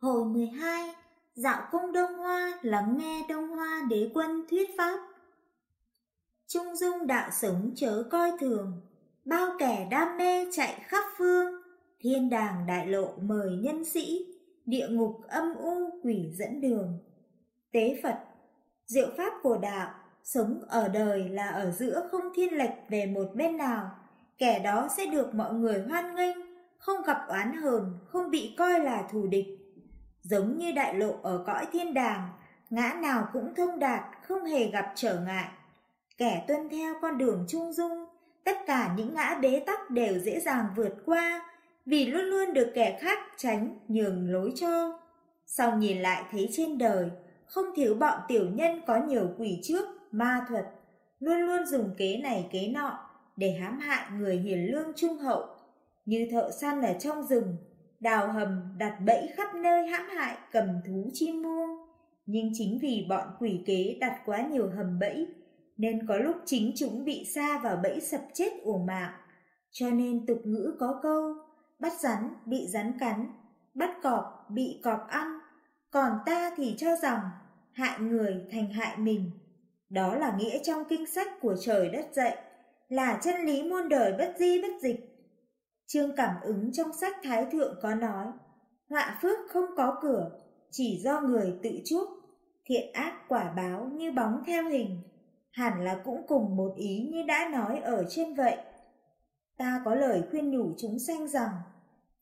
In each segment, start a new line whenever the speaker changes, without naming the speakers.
Hồi 12, dạo cung Đông Hoa lắng nghe Đông Hoa đế quân thuyết pháp. Trung dung đạo sống chớ coi thường, bao kẻ đam mê chạy khắp phương, thiên đàng đại lộ mời nhân sĩ, địa ngục âm u quỷ dẫn đường. Tế Phật, diệu pháp của đạo, sống ở đời là ở giữa không thiên lệch về một bên nào, kẻ đó sẽ được mọi người hoan nghênh, không gặp oán hờn, không bị coi là thù địch. Giống như đại lộ ở cõi thiên đàng, ngã nào cũng thông đạt, không hề gặp trở ngại. Kẻ tuân theo con đường trung dung, tất cả những ngã bế tắc đều dễ dàng vượt qua, vì luôn luôn được kẻ khác tránh nhường lối cho. Sau nhìn lại thấy trên đời, không thiếu bọn tiểu nhân có nhiều quỷ trước, ma thuật, luôn luôn dùng kế này kế nọ để hãm hại người hiền lương trung hậu, như thợ săn ở trong rừng, đào hầm đặt bẫy khắp nơi hãm hại cầm thú chim muông. Nhưng chính vì bọn quỷ kế đặt quá nhiều hầm bẫy, nên có lúc chính chúng bị xa vào bẫy sập chết ổ mạng. Cho nên tục ngữ có câu, bắt rắn bị rắn cắn, bắt cọp bị cọp ăn, còn ta thì cho rằng hại người thành hại mình. Đó là nghĩa trong kinh sách của trời đất dạy, là chân lý muôn đời bất di bất dịch. Trương cảm ứng trong sách Thái Thượng có nói, họa phước không có cửa, chỉ do người tự chuốc, thiện ác quả báo như bóng theo hình, hẳn là cũng cùng một ý như đã nói ở trên vậy. Ta có lời khuyên nhủ chúng sanh rằng,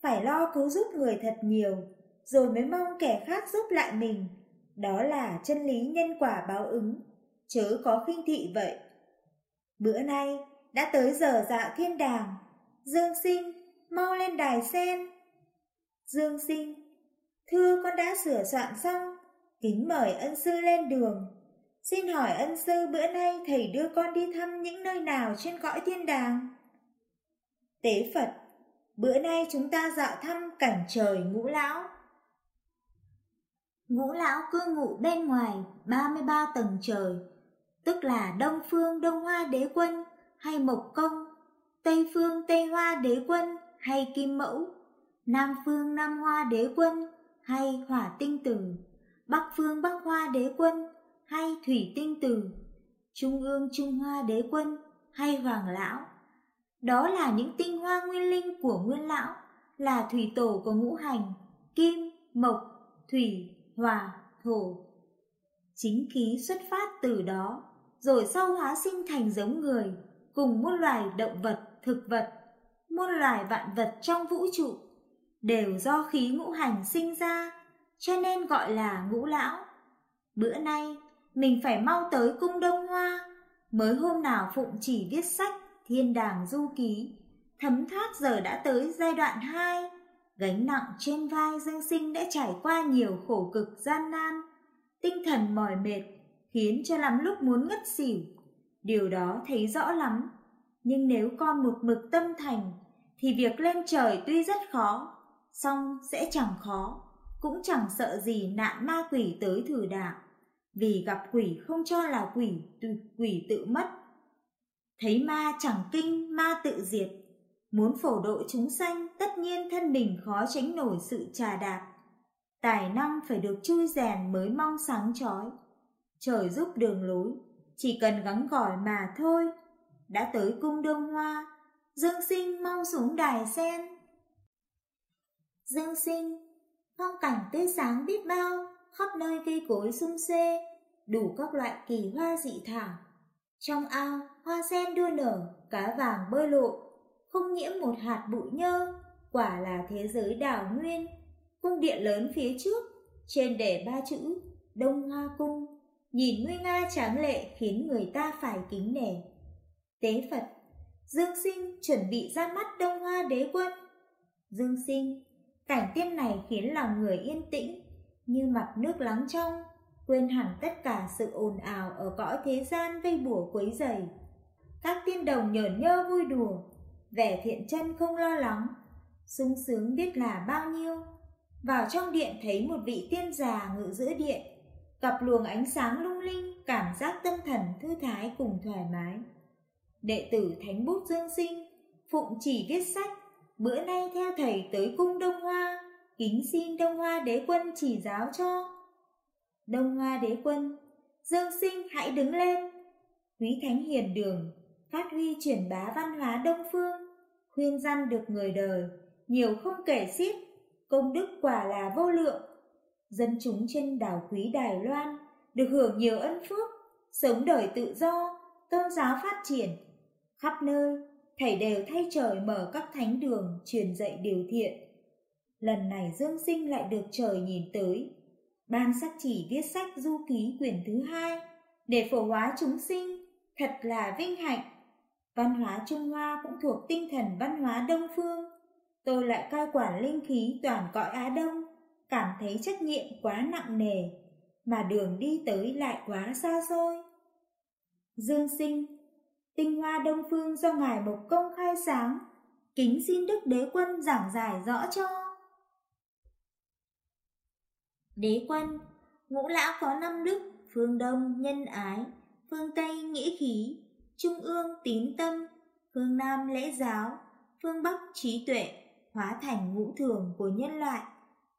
phải lo cứu giúp người thật nhiều, rồi mới mong kẻ khác giúp lại mình. Đó là chân lý nhân quả báo ứng, chớ có khinh thị vậy. Bữa nay đã tới giờ dạ thiên đàng, Dương Sinh mau lên đài sen. Dương Sinh, thưa con đã sửa soạn xong, kính mời ân sư lên đường. Xin hỏi ân sư bữa nay thầy đưa con đi thăm những nơi nào trên cõi thiên đàng? Tế Phật, bữa nay chúng ta dạo thăm cảnh trời ngũ lão. Ngũ lão cư ngụ bên ngoài 33 tầng trời, tức là Đông Phương Đông Hoa Đế Quân hay Mộc Công, Tây Phương Tây Hoa Đế Quân hay Kim Mẫu, Nam Phương Nam Hoa Đế Quân hay Hỏa Tinh Tử, Bắc Phương Bắc Hoa Đế Quân hay Thủy Tinh Tử, Trung ương Trung Hoa Đế Quân hay Hoàng Lão. Đó là những tinh hoa nguyên linh của Nguyên Lão, là thủy tổ của ngũ hành, kim, mộc, thủy, hòa, thổ. Chính khí xuất phát từ đó, rồi sau hóa sinh thành giống người, cùng muôn loài động vật, thực vật, muôn loài vạn vật trong vũ trụ, đều do khí ngũ hành sinh ra, cho nên gọi là ngũ lão. Bữa nay, mình phải mau tới cung Đông Hoa, mới hôm nào Phụng chỉ viết sách Thiên đàng du ký, thấm thoát giờ đã tới giai đoạn 2, gánh nặng trên vai Dương Sinh đã trải qua nhiều khổ cực gian nan, tinh thần mỏi mệt, khiến cho lắm lúc muốn ngất xỉu. Điều đó thấy rõ lắm, nhưng nếu con một mực tâm thành, thì việc lên trời tuy rất khó, song sẽ chẳng khó, cũng chẳng sợ gì nạn ma quỷ tới thử đạo. Vì gặp quỷ không cho là quỷ, quỷ tự mất. Thấy ma chẳng kinh, ma tự diệt. Muốn phổ độ chúng sanh, tất nhiên thân mình khó tránh nổi sự trà đạp. Tài năng phải được chui rèn mới mong sáng chói. Trời giúp đường lối, chỉ cần gắng gỏi mà thôi. Đã tới cung đông hoa, Dương sinh mau xuống đài sen. Dương sinh, phong cảnh tươi sáng biết bao, khắp nơi cây cối sum xê, đủ các loại kỳ hoa dị thảo. Trong ao, hoa sen đua nở, cá vàng bơi lộ, không nhiễm một hạt bụi nhơ, quả là thế giới đảo nguyên. Cung điện lớn phía trước, trên để ba chữ Đông Hoa Cung, nhìn nguy nga tráng lệ khiến người ta phải kính nể. Tế Phật, Dương Sinh chuẩn bị ra mắt Đông Hoa Đế Quân. Dương Sinh, cảnh tiên này khiến lòng người yên tĩnh, như mặt nước lắng trong, quên hẳn tất cả sự ồn ào ở cõi thế gian vây bủa quấy rầy. Các tiên đồng nhởn nhơ vui đùa, vẻ thiện chân không lo lắng, sung sướng biết là bao nhiêu. Vào trong điện thấy một vị tiên già ngự giữa điện, cặp luồng ánh sáng lung linh, cảm giác tâm thần thư thái cùng thoải mái. Đệ tử Thánh Bút Dương Sinh, Phụng chỉ viết sách, bữa nay theo thầy tới cung Đông Hoa, kính xin Đông Hoa đế quân chỉ giáo cho. Đông Hoa đế quân, Dương Sinh hãy đứng lên. Quý Thánh Hiền Đường, phát huy truyền bá văn hóa Đông Phương, khuyên răn được người đời, nhiều không kể xiết, công đức quả là vô lượng. Dân chúng trên đảo quý Đài Loan được hưởng nhiều ân phước, sống đời tự do, tôn giáo phát triển. Khắp nơi, thầy đều thay trời mở các thánh đường truyền dạy điều thiện. Lần này Dương Sinh lại được trời nhìn tới, ban sắc chỉ viết sách du ký quyển thứ hai để phổ hóa chúng sinh, thật là vinh hạnh. Văn hóa Trung Hoa cũng thuộc tinh thần văn hóa Đông Phương. Tôi lại cai quản linh khí toàn cõi Á Đông, cảm thấy trách nhiệm quá nặng nề, mà đường đi tới lại quá xa xôi. Dương sinh, tinh hoa Đông Phương do Ngài Mộc Công khai sáng, kính xin Đức Đế Quân giảng giải rõ cho. Đế Quân, ngũ lão có năm đức, phương Đông nhân ái, phương Tây nghĩa khí, trung ương tín tâm, phương Nam lễ giáo, phương Bắc trí tuệ, hóa thành ngũ thường của nhân loại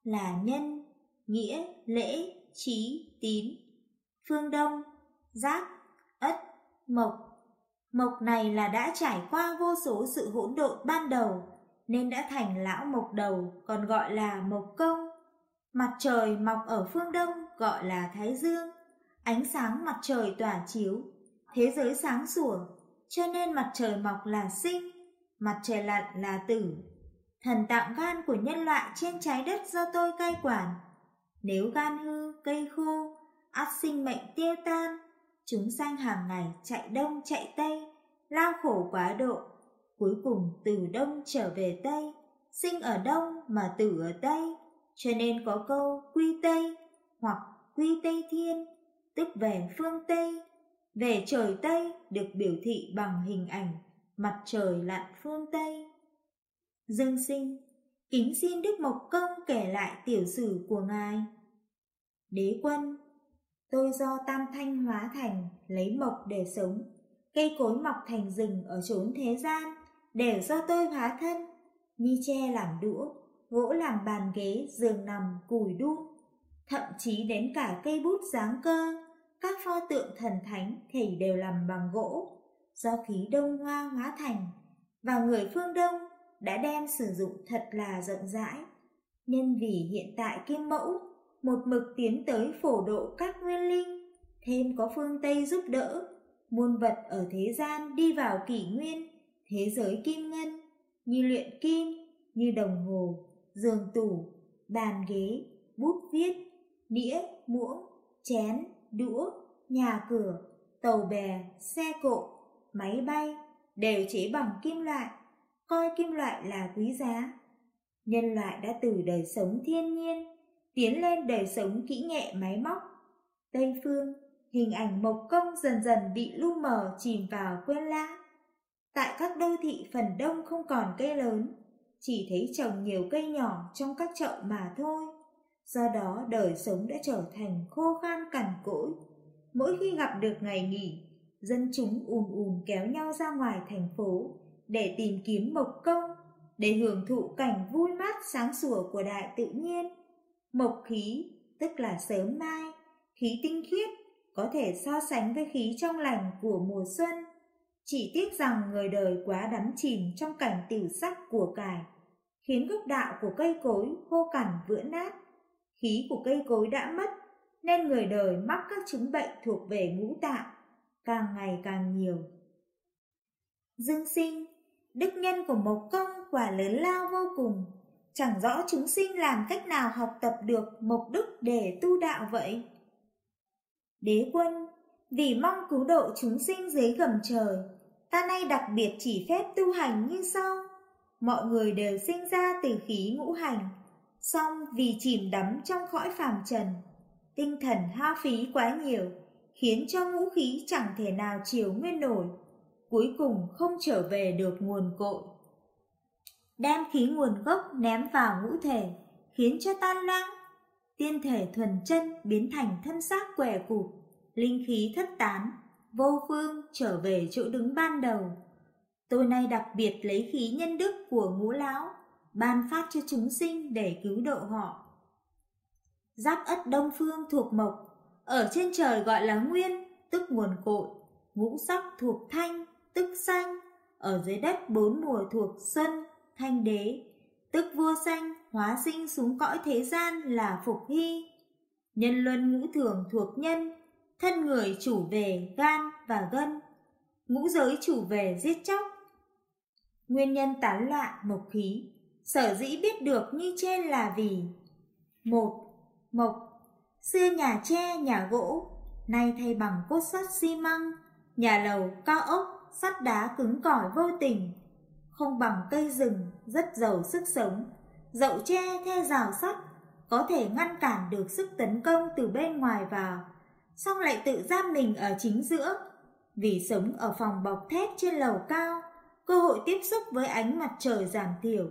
là nhân, nghĩa, lễ, trí, tín. Phương Đông, giác ất, mộc. Mộc này là đã trải qua vô số sự hỗn độn ban đầu, nên đã thành lão mộc đầu, còn gọi là mộc công. Mặt trời mọc ở phương Đông gọi là Thái Dương, ánh sáng mặt trời tỏa chiếu, thế giới sáng sủa, cho nên mặt trời mọc là sinh, mặt trời lặn là tử. Thần tạng gan của nhân loại trên trái đất do tôi cai quản. Nếu gan hư, cây khô, ắt sinh mệnh tiêu tan, chúng sanh hàng ngày chạy đông chạy tây, lao khổ quá độ, cuối cùng từ đông trở về tây, sinh ở đông mà tử ở tây, cho nên có câu quy tây hoặc quy tây thiên tức về phương Tây. Về trời Tây được biểu thị bằng hình ảnh mặt trời lặn phương Tây. Dương sinh, kính xin Đức Mộc Công kể lại tiểu sử của Ngài. Đế quân, tôi do Tam Thanh hóa thành, lấy mộc để sống. Cây cối mọc thành rừng ở chốn thế gian, đều do tôi hóa thân, như tre làm đũa, gỗ làm bàn ghế, giường nằm, củi đun, thậm chí đến cả cây bút dáng cơ các pho tượng thần thánh thì đều làm bằng gỗ, do khí đông hoa hóa thành, và người phương Đông đã đem sử dụng thật là rộng rãi. Nhân vì hiện tại Kim Mẫu một mực tiến tới phổ độ các nguyên linh, thêm có phương Tây giúp đỡ, muôn vật ở thế gian đi vào kỷ nguyên, thế giới kim ngân, như luyện kim, như đồng hồ, giường tủ, bàn ghế, bút viết, đĩa, muỗng, chén, đũa, nhà cửa, tàu bè, xe cộ, máy bay đều chế bằng kim loại, coi kim loại là quý giá. Nhân loại đã từ đời sống thiên nhiên tiến lên đời sống kỹ nghệ máy móc. Tây phương, hình ảnh mộc công dần dần bị lu mờ chìm vào quên lãng. Tại các đô thị phần đông không còn cây lớn, chỉ thấy trồng nhiều cây nhỏ trong các chậu mà thôi do đó đời sống đã trở thành khô khan cằn cỗi. Mỗi khi gặp được ngày nghỉ, dân chúng ùm ùm kéo nhau ra ngoài thành phố để tìm kiếm mộc công, để hưởng thụ cảnh vui mát sáng sủa của đại tự nhiên. Mộc khí, tức là sớm mai, khí tinh khiết, có thể so sánh với khí trong lành của mùa xuân. Chỉ tiếc rằng người đời quá đắm chìm trong cảnh tiểu sắc của cải, khiến gốc đạo của cây cối khô cằn vữa nát, khí của cây cối đã mất, nên người đời mắc các chứng bệnh thuộc về ngũ tạng, càng ngày càng nhiều. Dương sinh, đức nhân của Mộc Công quả lớn lao vô cùng, chẳng rõ chúng sinh làm cách nào học tập được mục đức để tu đạo vậy. Đế quân, vì mong cứu độ chúng sinh dưới gầm trời, ta nay đặc biệt chỉ phép tu hành như sau. Mọi người đều sinh ra từ khí ngũ hành, song vì chìm đắm trong cõi phàm trần, tinh thần hao phí quá nhiều, khiến cho ngũ khí chẳng thể nào chiều nguyên nổi, cuối cùng không trở về được nguồn cội. Đem khí nguồn gốc ném vào ngũ thể, khiến cho tan loãng, tiên thể thuần chân biến thành thân xác què cụt, linh khí thất tán, vô phương trở về chỗ đứng ban đầu. Tôi nay đặc biệt lấy khí nhân đức của ngũ lão ban phát cho chúng sinh để cứu độ họ. Giáp ất đông phương thuộc mộc, ở trên trời gọi là nguyên, tức nguồn cội, ngũ sắc thuộc thanh, tức xanh, ở dưới đất bốn mùa thuộc xuân, thanh đế, tức vua xanh hóa sinh xuống cõi thế gian là phục hy. Nhân luân ngũ thường thuộc nhân, thân người chủ về gan và gân, ngũ giới chủ về giết chóc. Nguyên nhân tán loạn mộc khí, sở dĩ biết được như trên là vì một Mộc. Xưa nhà tre, nhà gỗ, nay thay bằng cốt sắt xi măng, nhà lầu, cao ốc, sắt đá cứng cỏi vô tình, không bằng cây rừng rất giàu sức sống. Dậu tre theo rào sắt có thể ngăn cản được sức tấn công từ bên ngoài vào, song lại tự giam mình ở chính giữa. Vì sống ở phòng bọc thép trên lầu cao, cơ hội tiếp xúc với ánh mặt trời giảm thiểu,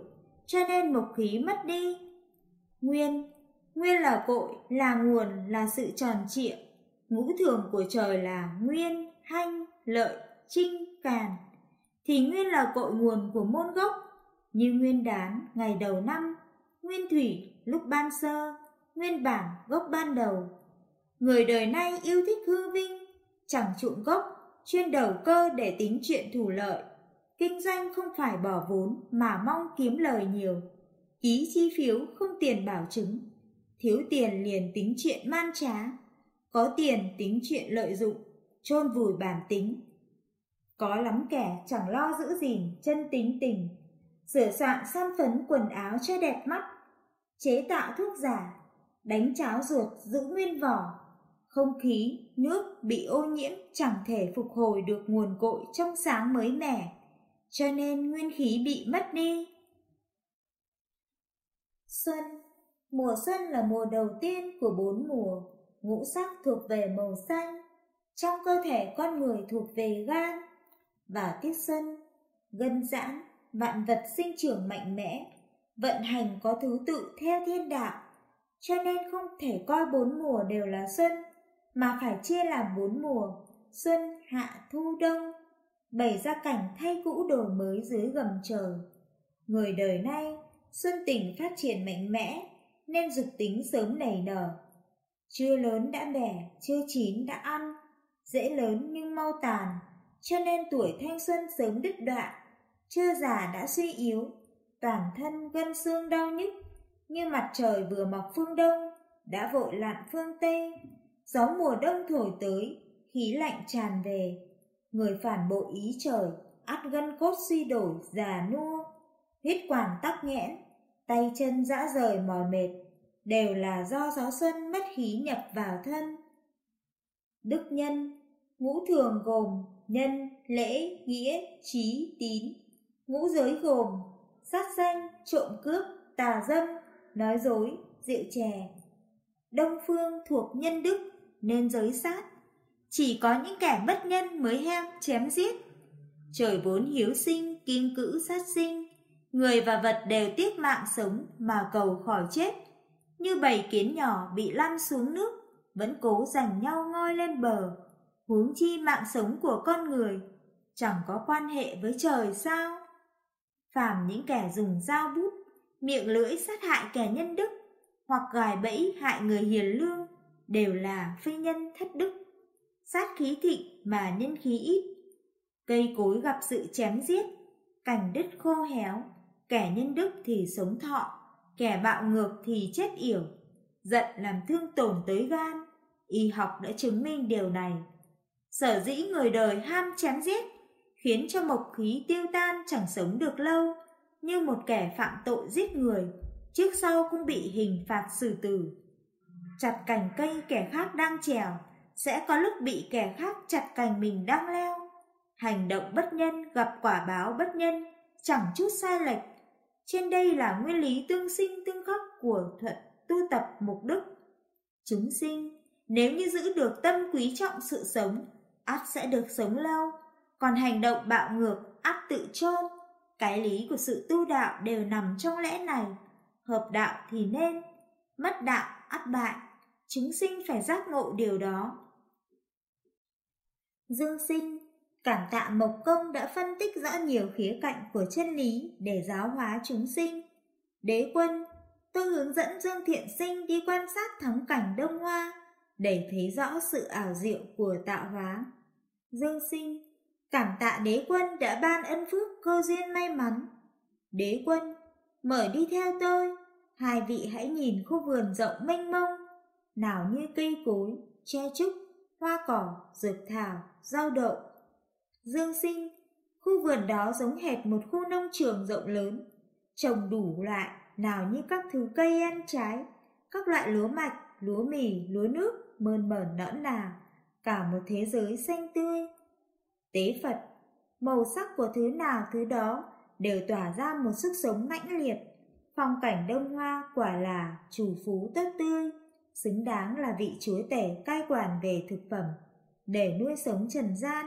cho nên mộc khí mất đi. Nguyên, nguyên là cội, là nguồn, là sự tròn trịa. Ngũ thường của trời là nguyên, hanh, lợi, trinh, càn. Thì nguyên là cội nguồn của môn gốc, như nguyên đán ngày đầu năm, nguyên thủy lúc ban sơ, nguyên bản gốc ban đầu. Người đời nay yêu thích hư vinh, chẳng chuộng gốc, chuyên đầu cơ để tính chuyện thủ lợi. Kinh doanh không phải bỏ vốn mà mong kiếm lời nhiều. Ký chi phiếu không tiền bảo chứng. Thiếu tiền liền tính chuyện man trá. Có tiền tính chuyện lợi dụng, chôn vùi bản tính. Có lắm kẻ chẳng lo giữ gìn chân tính tình, sửa soạn san phấn quần áo cho đẹp mắt, chế tạo thuốc giả, đánh cháo ruột giữ nguyên vỏ, không khí, nước bị ô nhiễm chẳng thể phục hồi được nguồn cội trong sáng mới mẻ, cho nên nguyên khí bị mất đi. Xuân. Mùa xuân là mùa đầu tiên của bốn mùa, ngũ sắc thuộc về màu xanh, trong cơ thể con người thuộc về gan, và tiết xuân, gân giãn, vạn vật sinh trưởng mạnh mẽ, vận hành có thứ tự theo thiên đạo, cho nên không thể coi bốn mùa đều là xuân, mà phải chia làm bốn mùa, xuân, hạ, thu, đông, bày ra cảnh thay cũ đổi mới dưới gầm trời. Người đời nay, xuân tình phát triển mạnh mẽ, nên dục tính sớm nảy nở. Chưa lớn đã bẻ, chưa chín đã ăn, dễ lớn nhưng mau tàn, cho nên tuổi thanh xuân sớm đứt đoạn, chưa già đã suy yếu, toàn thân gân xương đau nhức, như mặt trời vừa mọc phương đông, đã vội lặn phương tây, gió mùa đông thổi tới, khí lạnh tràn về, người phản bội ý trời, ắt gân cốt suy đổi, già nua, huyết quản tắc nghẽn, tay chân dã rời mỏi mệt, đều là do gió xuân mất khí nhập vào thân. Đức nhân, ngũ thường gồm nhân, lễ, nghĩa, trí, tín. Ngũ giới gồm sát sanh, trộm cướp, tà dâm, nói dối, rượu chè. Đông phương thuộc nhân đức nên giới sát. Chỉ có những kẻ bất nhân mới heo chém giết. Trời vốn hiếu sinh, kim cữ sát sinh. Người và vật đều tiếc mạng sống mà cầu khỏi chết. Như bầy kiến nhỏ bị lăn xuống nước, vẫn cố giành nhau ngoi lên bờ huống chi mạng sống của con người chẳng có quan hệ với trời sao? Phàm những kẻ dùng dao bút, miệng lưỡi sát hại kẻ nhân đức hoặc gài bẫy hại người hiền lương đều là phi nhân thất đức. Sát khí thịnh mà nhân khí ít, cây cối gặp sự chém giết, cảnh đất khô héo, kẻ nhân đức thì sống thọ, kẻ bạo ngược thì chết yểu. Giận làm thương tổn tới gan, y học đã chứng minh điều này. Sở dĩ người đời ham chém giết, khiến cho mộc khí tiêu tan chẳng sống được lâu, như một kẻ phạm tội giết người, trước sau cũng bị hình phạt xử tử. Chặt cành cây kẻ khác đang trèo, sẽ có lúc bị kẻ khác chặt cành mình đang leo. Hành động bất nhân gặp quả báo bất nhân, chẳng chút sai lệch. Trên đây là nguyên lý tương sinh tương khắc của thuật tu tập mục đức. Chúng sinh, nếu như giữ được tâm quý trọng sự sống, ắt sẽ được sống lâu, còn hành động bạo ngược ắt tự chôn. Cái lý của sự tu đạo đều nằm trong lẽ này, hợp đạo thì nên, mất đạo ắt bại, chúng sinh phải giác ngộ điều đó. Dương sinh, cảm tạ Mộc Công đã phân tích rõ nhiều khía cạnh của chân lý để giáo hóa chúng sinh. Đế quân, tôi hướng dẫn Dương Thiện Sinh đi quan sát thắng cảnh Đông Hoa để thấy rõ sự ảo diệu của tạo hóa. Dương Sinh, cảm tạ đế quân đã ban ân phước cơ duyên may mắn. Đế quân, mời đi theo tôi, hai vị hãy nhìn khu vườn rộng mênh mông, nào như cây cối, che trúc, hoa cỏ, dược thảo, rau đậu. Dương Sinh, khu vườn đó giống hệt một khu nông trường rộng lớn, trồng đủ loại, nào như các thứ cây ăn trái, các loại lúa mạch, lúa mì, lúa nước, mơn mởn nõn nà, cả một thế giới xanh tươi. Tế Phật, màu sắc của thứ nào thứ đó đều tỏa ra một sức sống mãnh liệt. Phong cảnh đông hoa quả là chủ phú tốt tươi, xứng đáng là vị chúa tể cai quản về thực phẩm, để nuôi sống trần gian.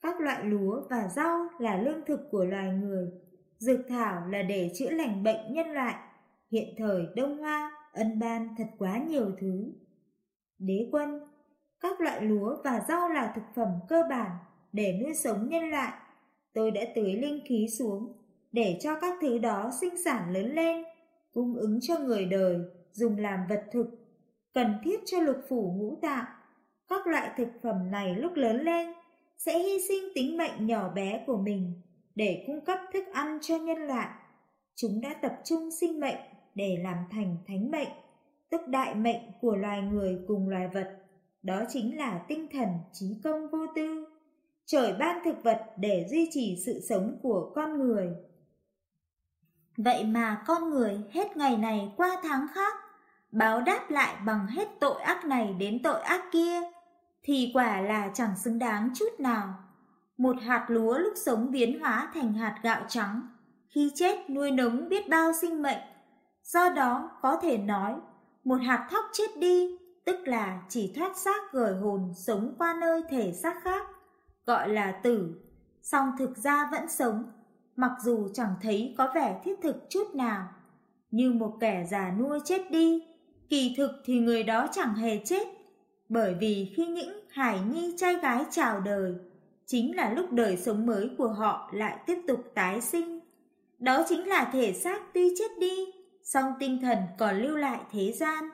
Các loại lúa và rau là lương thực của loài người, dược thảo là để chữa lành bệnh nhân loại. Hiện thời Đông Hoa ân ban thật quá nhiều thứ. Đế quân, các loại lúa và rau là thực phẩm cơ bản để nuôi sống nhân loại. Tôi đã tưới linh khí xuống để cho các thứ đó sinh sản lớn lên, cung ứng cho người đời, dùng làm vật thực, cần thiết cho lục phủ ngũ tạng. Các loại thực phẩm này lúc lớn lên sẽ hy sinh tính mệnh nhỏ bé của mình để cung cấp thức ăn cho nhân loại. Chúng đã tập trung sinh mệnh để làm thành thánh mệnh, tức đại mệnh của loài người cùng loài vật. Đó chính là tinh thần trí công vô tư. Trời ban thực vật để duy trì sự sống của con người. Vậy mà con người hết ngày này qua tháng khác, báo đáp lại bằng hết tội ác này đến tội ác kia, thì quả là chẳng xứng đáng chút nào. Một hạt lúa lúc sống biến hóa thành hạt gạo trắng, khi chết nuôi nấng biết bao sinh mệnh. Do đó có thể nói, một hạt thóc chết đi, tức là chỉ thoát xác gửi hồn sống qua nơi thể xác khác, gọi là tử, song thực ra vẫn sống, mặc dù chẳng thấy có vẻ thiết thực chút nào. Như một kẻ già nuôi chết đi, kỳ thực thì người đó chẳng hề chết, bởi vì khi những hải nhi trai gái chào đời, chính là lúc đời sống mới của họ lại tiếp tục tái sinh. Đó chính là thể xác tuy chết đi, song tinh thần còn lưu lại thế gian.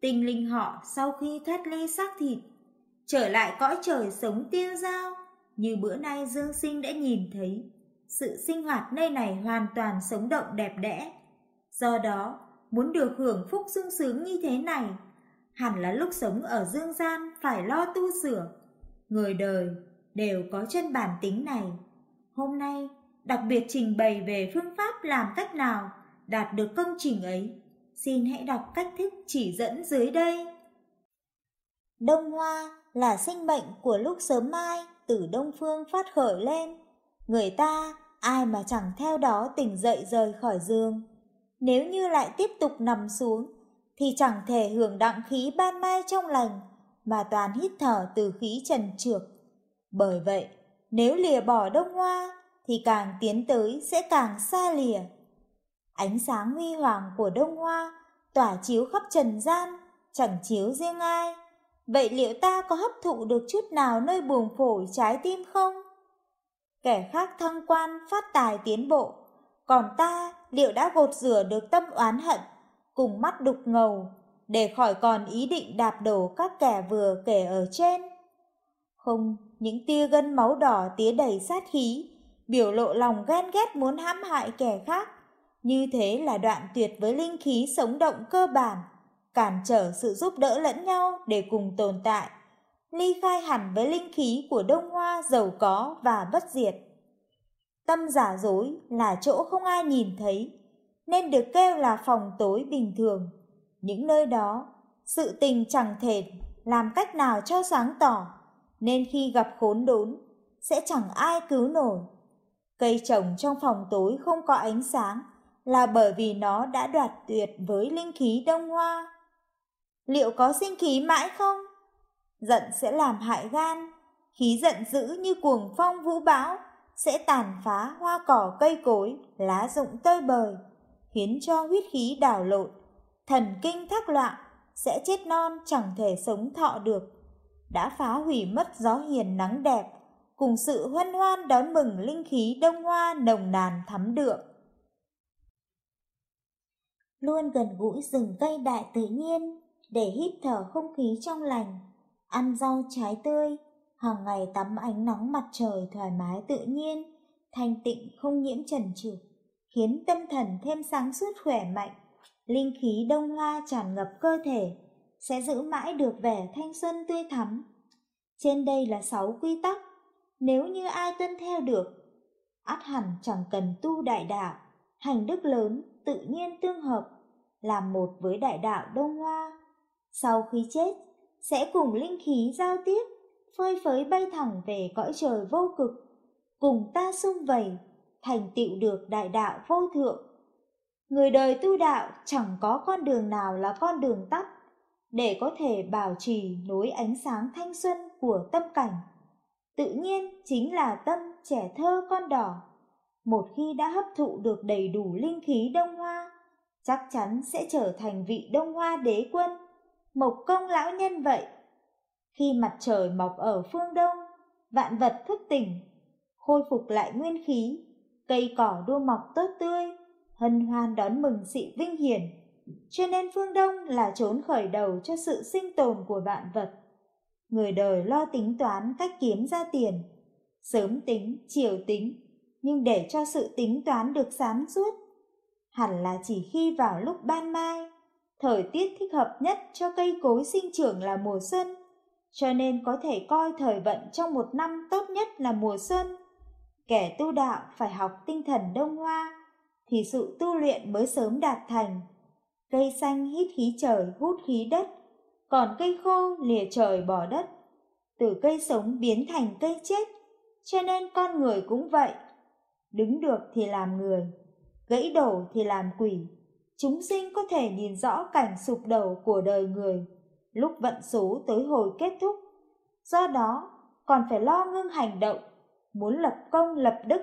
Tinh linh họ sau khi thoát ly xác thịt, trở lại cõi trời sống tiêu dao, như bữa nay Dương Sinh đã nhìn thấy. Sự sinh hoạt nơi này hoàn toàn sống động đẹp đẽ. Do đó, muốn được hưởng phúc sung sướng như thế này, hẳn là lúc sống ở dương gian phải lo tu sửa. Người đời đều có chân bản tính này. Hôm nay, đặc biệt trình bày về phương pháp làm cách nào đạt được công trình ấy. Xin hãy đọc cách thức chỉ dẫn dưới đây. Đông Hoa là sinh mệnh của lúc sớm mai từ Đông Phương phát khởi lên. Người ta, ai mà chẳng theo đó tỉnh dậy rời khỏi giường. Nếu như lại tiếp tục nằm xuống, thì chẳng thể hưởng đặng khí ban mai trong lành, mà toàn hít thở từ khí trần trược. Bởi vậy, nếu lìa bỏ đông hoa, thì càng tiến tới sẽ càng xa lìa. Ánh sáng huy hoàng của đông hoa tỏa chiếu khắp trần gian, chẳng chiếu riêng ai. Vậy liệu ta có hấp thụ được chút nào nơi buồng phổi trái tim không? Kẻ khác thăng quan phát tài tiến bộ, còn ta liệu đã gột rửa được tâm oán hận, cùng mắt đục ngầu, để khỏi còn ý định đạp đổ các kẻ vừa kể ở trên? Không, những tia gân máu đỏ tía đầy sát khí, biểu lộ lòng ghen ghét muốn hãm hại kẻ khác. Như thế là đoạn tuyệt với linh khí sống động cơ bản, cản trở sự giúp đỡ lẫn nhau để cùng tồn tại, ly khai hẳn với linh khí của đông hoa giàu có và bất diệt. Tâm giả dối là chỗ không ai nhìn thấy, nên được kêu là phòng tối bình thường. Những nơi đó, sự tình chẳng thể làm cách nào cho sáng tỏ, nên khi gặp khốn đốn, sẽ chẳng ai cứu nổi. Cây trồng trong phòng tối không có ánh sáng là bởi vì nó đã đoạt tuyệt với linh khí đông hoa. Liệu có sinh khí mãi không? Giận sẽ làm hại gan, khí giận dữ như cuồng phong vũ bão sẽ tàn phá hoa cỏ cây cối, lá rụng tơi bời, khiến cho huyết khí đảo lộn, thần kinh thác loạn, sẽ chết non chẳng thể sống thọ được. Đã phá hủy mất gió hiền nắng đẹp, cùng sự hoan hoan đón mừng linh khí đông hoa nồng nàn thắm đượm luôn gần gũi rừng cây đại tự nhiên để hít thở không khí trong lành, ăn rau trái tươi, hàng ngày tắm ánh nắng mặt trời thoải mái tự nhiên, thanh tịnh không nhiễm trần trừ, khiến tâm thần thêm sáng suốt khỏe mạnh, linh khí đông hoa tràn ngập cơ thể, sẽ giữ mãi được vẻ thanh xuân tươi thắm. Trên đây là sáu quy tắc, nếu như ai tuân theo được, át hẳn chẳng cần tu đại đạo, hành đức lớn tự nhiên tương hợp, làm một với đại đạo Đông Hoa. Sau khi chết, sẽ cùng linh khí giao tiếp, phơi phới bay thẳng về cõi trời vô cực, cùng ta sung vầy, thành tựu được đại đạo vô thượng. Người đời tu đạo chẳng có con đường nào là con đường tắt, để có thể bảo trì nối ánh sáng thanh xuân của tâm cảnh. Tự nhiên chính là tâm trẻ thơ con đỏ. Một khi đã hấp thụ được đầy đủ linh khí đông hoa, chắc chắn sẽ trở thành vị đông hoa đế quân, mộc công lão nhân vậy. Khi mặt trời mọc ở phương đông, vạn vật thức tỉnh, khôi phục lại nguyên khí, cây cỏ đua mọc tốt tươi, hân hoan đón mừng sự vinh hiển. Cho nên phương Đông là chốn khởi đầu cho sự sinh tồn của vạn vật. Người đời lo tính toán cách kiếm ra tiền, sớm tính, chiều tính, nhưng để cho sự tính toán được sáng suốt, hẳn là chỉ khi vào lúc ban mai, thời tiết thích hợp nhất cho cây cối sinh trưởng là mùa xuân, cho nên có thể coi thời vận trong một năm tốt nhất là mùa xuân. Kẻ tu đạo phải học tinh thần đông hoa, thì sự tu luyện mới sớm đạt thành. Cây xanh hít khí trời hút khí đất, còn cây khô lìa trời bỏ đất. Từ cây sống biến thành cây chết, cho nên con người cũng vậy. Đứng được thì làm người, gãy đổ thì làm quỷ. Chúng sinh có thể nhìn rõ cảnh sụp đổ của đời người, lúc vận số tới hồi kết thúc. Do đó, còn phải lo ngưng hành động, muốn lập công lập đức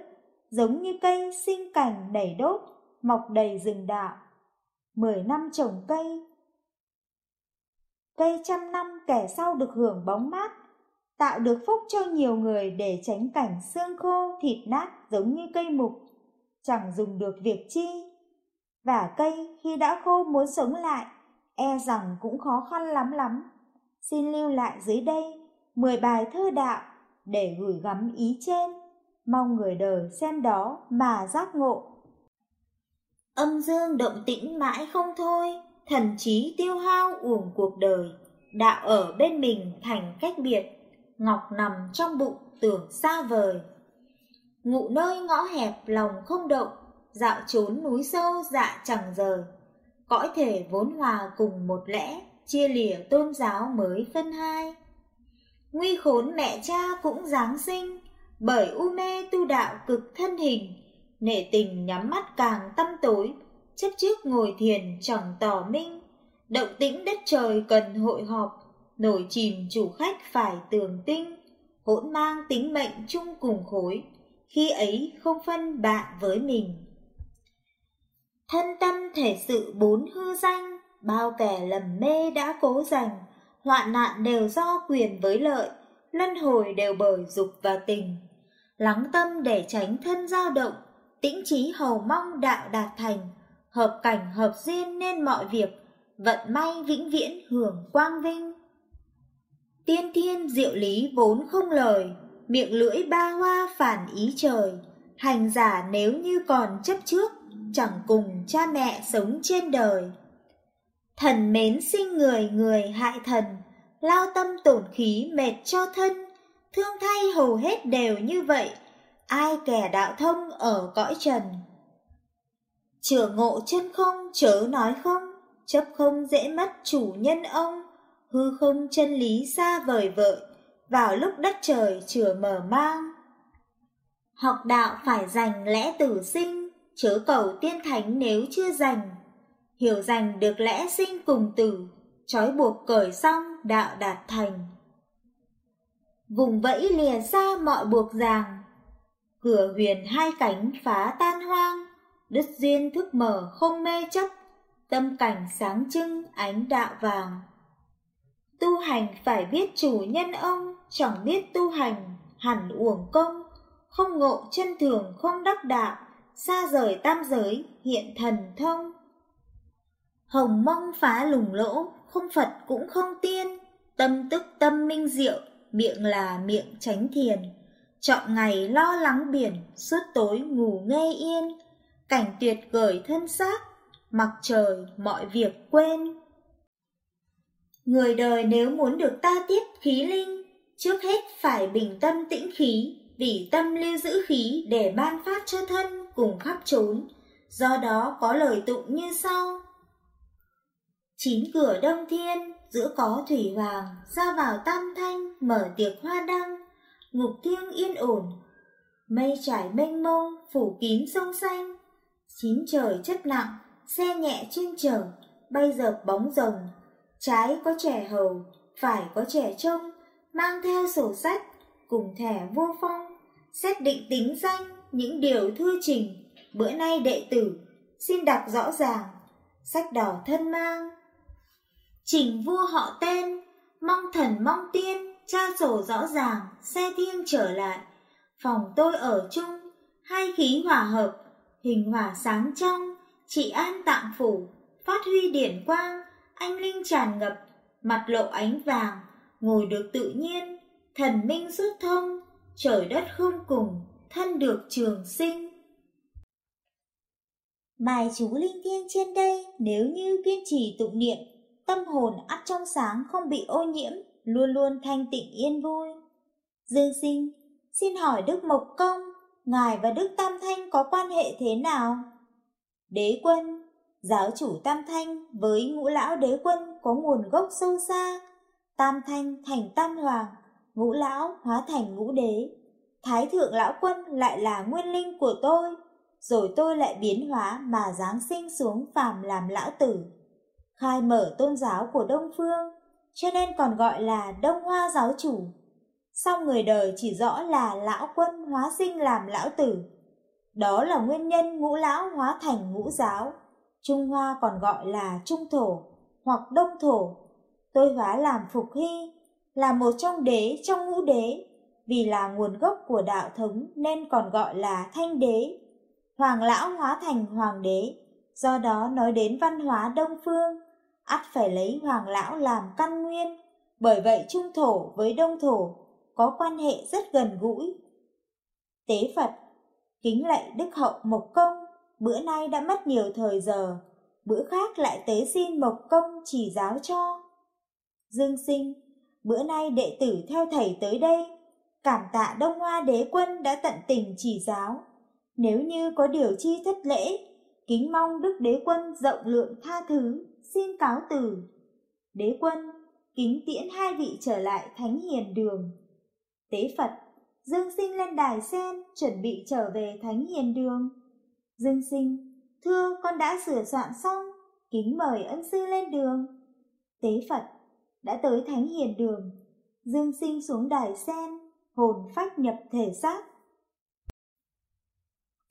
giống như cây sinh cành đầy đốt, mọc đầy rừng đạo. Mười năm trồng cây, cây trăm năm kẻ sau được hưởng bóng mát, tạo được phúc cho nhiều người để tránh cảnh xương khô thịt nát giống như cây mục, chẳng dùng được việc chi. Và cây khi đã khô muốn sống lại, e rằng cũng khó khăn lắm lắm. Xin lưu lại dưới đây 10 bài thơ đạo để gửi gắm ý trên mong người đời xem đó mà giác ngộ. Âm dương động tĩnh mãi không thôi, thần trí tiêu hao uổng cuộc đời, đạo ở bên mình thành cách biệt, ngọc nằm trong bụng tưởng xa vời. Ngụ nơi ngõ hẹp lòng không động, dạo trốn núi sâu dạ chẳng giờ. Cõi thể vốn hòa cùng một lẽ, chia lìa tôn giáo mới phân hai. Nguy khốn mẹ cha cũng Giáng sinh, bởi u mê tu đạo cực thân hình, nệ tình nhắm mắt càng tâm tối, chấp trước ngồi thiền chẳng tỏ minh, động tĩnh đất trời cần hội họp, nổi chìm chủ khách phải tường tinh, hỗn mang tính mệnh chung cùng khối, khi ấy không phân bạn với mình. Thân tâm thể sự bốn hư danh, bao kẻ lầm mê đã cố giành, hoạn nạn đều do quyền với lợi, luân hồi đều bởi dục và tình lắng tâm để tránh thân dao động, tĩnh trí hầu mong đạo đạt thành, hợp cảnh hợp duyên nên mọi việc, vận may vĩnh viễn hưởng quang vinh. Tiên thiên diệu lý vốn không lời, miệng lưỡi ba hoa phản ý trời, hành giả nếu như còn chấp trước, chẳng cùng cha mẹ sống trên đời. Thần mến sinh người, người hại thần, lao tâm tổn khí mệt cho thân, thương thay hầu hết đều như vậy, ai kẻ đạo thông ở cõi trần. Chửa ngộ chân không chớ nói không, chấp không dễ mất chủ nhân ông, hư không chân lý xa vời vợi, vào lúc đất trời chừa mở mang. Học đạo phải dành lẽ tử sinh, chớ cầu tiên thánh nếu chưa dành. Hiểu dành được lẽ sinh cùng tử, trói buộc cởi xong đạo đạt thành vùng vẫy lìa xa mọi buộc ràng. Cửa huyền hai cánh phá tan hoang, đất duyên thức mở không mê chấp, tâm cảnh sáng trưng ánh đạo vàng. Tu hành phải biết chủ nhân ông, chẳng biết tu hành, hẳn uổng công, không ngộ chân thường không đắc đạo, xa rời tam giới hiện thần thông. Hồng mông phá lùng lỗ, không Phật cũng không tiên, tâm tức tâm minh diệu, miệng là miệng tránh thiền. Chọn ngày lo lắng biển, suốt tối ngủ nghe yên, cảnh tuyệt gởi thân xác, mặc trời mọi việc quên. Người đời nếu muốn được ta tiếp khí linh, trước hết phải bình tâm tĩnh khí, vì tâm lưu giữ khí để ban phát cho thân cùng khắp trốn. Do đó có lời tụng như sau. Chín cửa đông thiên, giữa có thủy hoàng, ra vào tam thanh, mở tiệc hoa đăng, ngục thiêng yên ổn. Mây trải mênh mông, phủ kín sông xanh, chín trời chất nặng, xe nhẹ chuyên chở, bay dợp bóng rồng. Trái có trẻ hầu, phải có trẻ trông, mang theo sổ sách, cùng thẻ vô phong, xét định tính danh những điều thư trình. Bữa nay đệ tử xin đọc rõ ràng, sách đỏ thân mang. Trình vua họ tên, mong thần mong tiên, tra sổ rõ ràng, xe thiêng trở lại. Phòng tôi ở chung, hai khí hòa hợp, hình hòa sáng trong, trị an tạng phủ, phát huy điển quang, anh linh tràn ngập, mặt lộ ánh vàng, ngồi được tự nhiên, thần minh rút thông, trời đất không cùng, thân được trường sinh. Bài chú linh thiêng trên đây nếu như kiên trì tụng niệm, tâm hồn ắt trong sáng không bị ô nhiễm, luôn luôn thanh tịnh yên vui. Dương sinh, xin hỏi Đức Mộc Công, Ngài và Đức Tam Thanh có quan hệ thế nào? Đế quân, giáo chủ Tam Thanh với ngũ lão đế quân có nguồn gốc sâu xa. Tam Thanh thành Tam Hoàng, ngũ lão hóa thành ngũ đế. Thái thượng lão quân lại là nguyên linh của tôi, rồi tôi lại biến hóa mà giáng sinh xuống phàm làm lão tử. Khai mở tôn giáo của Đông Phương, cho nên còn gọi là Đông Hoa giáo chủ. Sau người đời chỉ rõ là lão quân hóa sinh làm lão tử. Đó là nguyên nhân ngũ lão hóa thành ngũ giáo. Trung Hoa còn gọi là Trung Thổ hoặc Đông Thổ. Tôi hóa làm Phục Hy, là một trong đế trong ngũ đế, vì là nguồn gốc của đạo thống nên còn gọi là Thanh Đế. Hoàng lão hóa thành Hoàng đế, do đó nói đến văn hóa Đông Phương, ắt phải lấy Hoàng lão làm căn nguyên, bởi vậy Trung Thổ với Đông Thổ có quan hệ rất gần gũi. Tế Phật, kính lạy Đức Hậu Mộc Công, bữa nay đã mất nhiều thời giờ, bữa khác lại tới xin Mộc Công chỉ giáo cho. Dương sinh, bữa nay đệ tử theo thầy tới đây, cảm tạ Đông Hoa đế quân đã tận tình chỉ giáo. Nếu như có điều chi thất lễ, kính mong Đức đế quân rộng lượng tha thứ, xin cáo từ. Đế quân, kính tiễn hai vị trở lại thánh hiền đường. Tế Phật, Dương Sinh lên đài sen, chuẩn bị trở về Thánh Hiền Đường. Dương Sinh, thưa con đã sửa soạn xong, kính mời ân sư lên đường. Tế Phật, đã tới Thánh Hiền Đường. Dương Sinh xuống đài sen, hồn phách nhập thể xác,